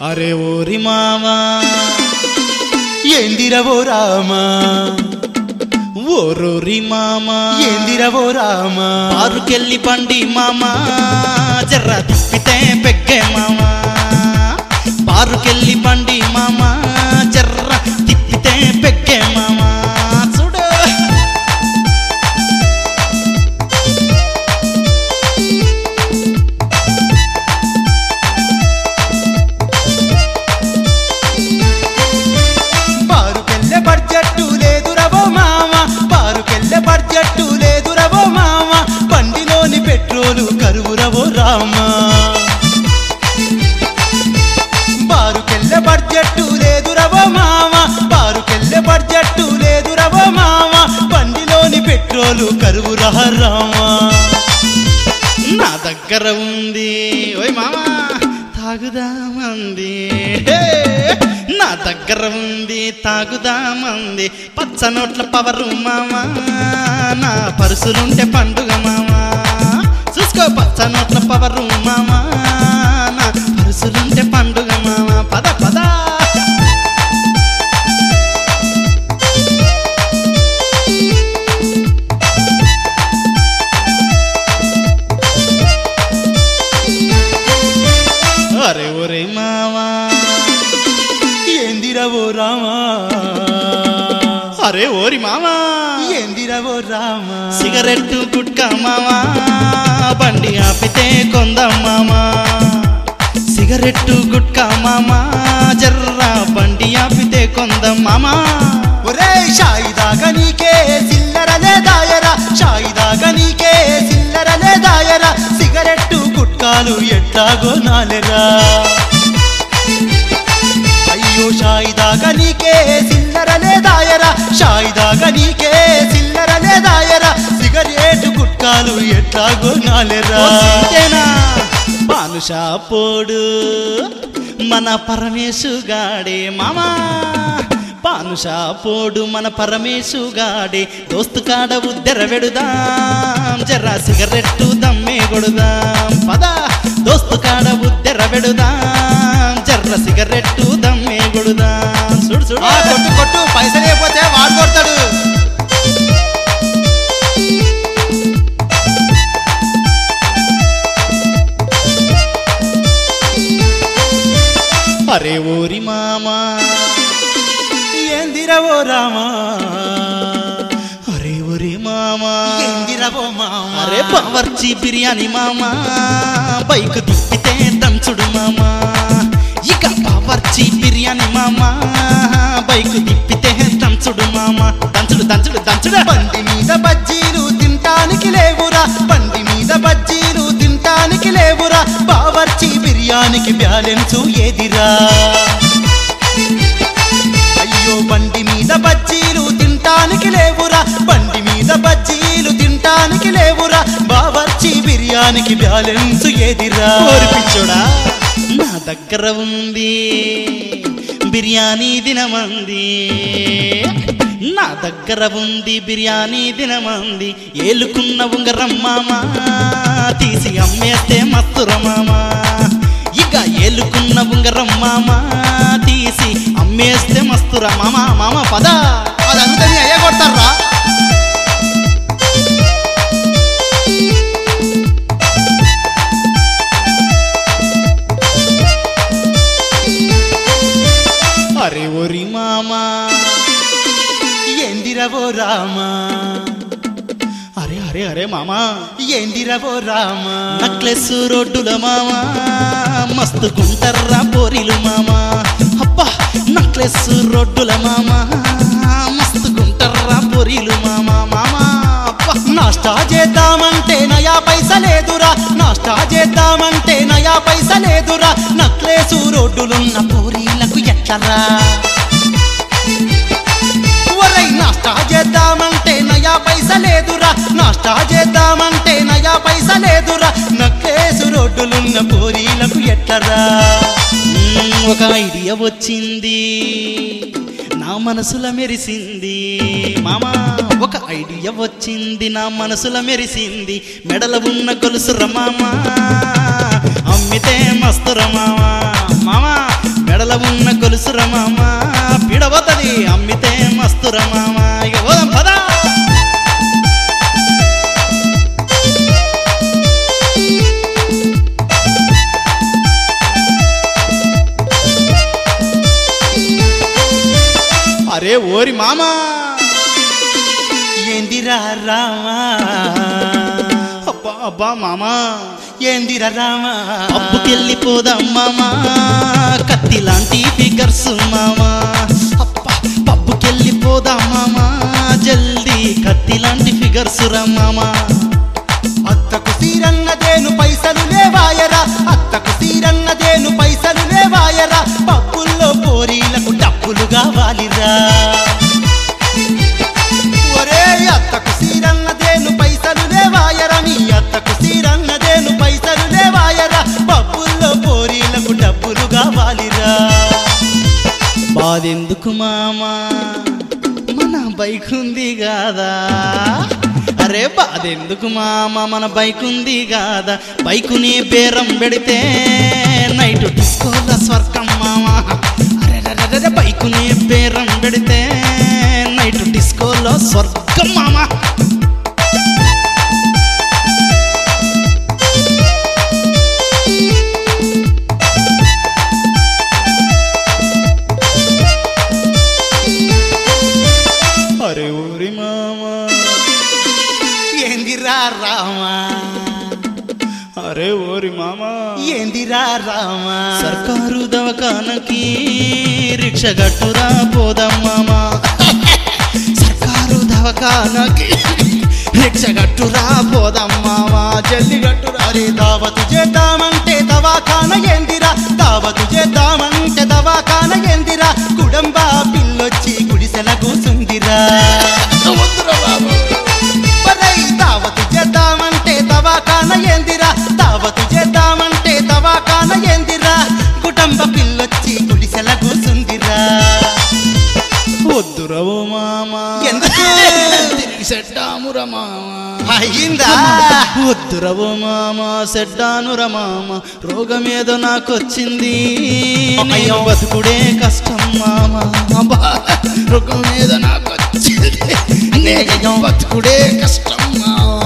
అరే ఓరి మావా ఏందిరవో రామా ఓరోరి మామా ఏందిరవో రామా ఆరుకెళ్ళి పండి మామా జర్ర తిప్పితే పెక్కే మామా తాగుదామంది నా దగ్గర ఉంది తాగుదామంది. పచ్చ నోట్ల పవరు మామా. నా పరుసులుంటే పండుగ మామా. చూసుకో పచ్చ నోట్ల పవరు మామా. అరే ఓరి మామా. ఏందిరవో రామా? సిగరెట్టు గుట్క మామా. బండి ఆపితే కొందాం మామా సిగరెట్టు గుట్క మామా. జర్రా బండి ఆపితే కొందాం మామా ఒరే షాయిదాగా నీకే సిల్లరలే దాయరా షాయిదాగా నీకే సిల్లరలే దాయరా సిగరెట్టు గుట్కాలు ఎట్లాగో నాలెరా. నీకే సిల్లరలే దాయరా షాయిదాగా నీకే సిల్లరలే దాయరా సిగరెట్టు గుట్కాలు ఎట్లాగో నాలెరా. పానుషా పోడు మన పరమేశు గాడే మామా. పానుషా పోడు మన పరమేశు గాడే దోస్తు కాడ ఉద్దెర వెడుదాం జర్రా సిగరెట్టు దమ్మే కొడుదాం. పద దోస్తు కాడ ఉద్దెర వెడుదాం జర్ర సిగరెట్టు చూడు. కొట్టు కొట్టు పైసలు లేకపోతే వాడు కొడతాడు. అరే ఓరి మామా ఏందిరవో రామా? అరే ఓరి మామా ఏందిరవో మామా? అరే బావర్చి బిర్యానీ మామా బైక్ తిప్పితే బైక్ తిప్పితే దంచుడు మామా. దంచుడు దంచుడు దంచుడు. బండి మీద బజ్జీలు తింటానికి లేవురా. బండి మీద బజ్జీలు తింటానికి లేవురా. బావర్చి బిర్యానీకి బ్యాలెన్సు ఏదిరా? అయ్యో బండి మీద బజ్జీలు తింటానికి లేవురా. బండి మీద బజ్జీలు తింటానికి లేవురా. బావర్చి బిర్యానీకి బ్యాలెన్స్ ఏదిరా? పిచ్చోడా నా దగ్గర ఉంది. బిర్యానీ దినమంది. నా దగ్గర ఉంది బిర్యానీ దినమంది. ఏలుకున్న ఉంగరం మామా తీసి అమ్మేస్తే మత్తుర మామా ఇక ఏలుకున్న ఉంగరం మామా తీసి అమ్మేస్తే మస్తుర మామా మామ పద. మామా. ఏందిరవో రామా? నక్లెస్ రోడ్డుల మామా. మస్తు గుంటర్రా పోరిలు మామా. అబ్బా నక్లెస్ రోడ్డుల మామా. మస్తు గుంటర్రా పోరిలు మామా మామా. అబ్బా నాష్టా చేద్దామంటే నయా పైస లేదురా. నాష్టా చేద్దామంటే నయా పైస లేదురా. నక్లేసు రోడ్డులున్న పూరీలకు ఎట్లరా? పైస లేదురా. నక్లేసు రోడ్డులున్న పోరీలకు ఎట్లరా? ఒక ఐడియా వచ్చింది. నా మనసుల మెరిసింది. మామా ఒక ఐడియా వచ్చింది. నా మనసుల మెరిసింది. మెడల ఉన్న గొలుసుర మామా. అమ్మితే మస్తుర మామా. మామా మెడల ఉన్న గొలుసుర మామ. అరే ఓరి మామా. ఏందిరా రామా? అబ్బా అబ్బా మామా. ఏందిరా రామా? పబ్బుకెళ్ళిపోదాం మామా. కత్తి లాంటి ఫిగర్స్ మామా. అబ్బా పబ్బుకెళ్ళిపోదాం మామా. జల్దీ కత్తి లాంటి ఫిగర్స్ రా మామా. అత్తకు సీరన్నదేను బాధెందుకు మామా? మన బైక్ ఉంది కాదా? అరే బాధెందుకు మామ? మన బైక్ ఉంది కాదా? బైకుని బేరం పెడితే నైట్ డిస్కోల స్వర్గం మామ. అరే అరే, అరే, బైకుని బేరం పెడితే నైట్ డిస్కోలో స్వర్గం అరే ఓరి మామా. ఏందిరా రామా? సర్కారు దవాఖానకి రిక్ష గట్టురా పోదాం మామా. సర్కారు దవాఖానకి రిక్ష గట్టురా పోదాం మామా. జల్ది గట్టురా అరే దావతు చేద్దామంటే దవాఖాన ఏందిరా? దావతు చేద్దామంటే దవాఖాన ఏందిరా? కుడంబ పిల్లొచ్చి గుడిసెల కూసుందిరా. ఒరేయ్, దావతు చేద్దామంటే దవాఖాన ఏందిరా? మామా అయ్యిందా వద్దురా ఓ మామ సెడ్డానురా మామ రోగమేదో నాకొచ్చింది. నేను బతుకుడే కష్టం మామ. రోగమేదో నాకొచ్చింది. నేను బతుకుడే కష్టం మామ.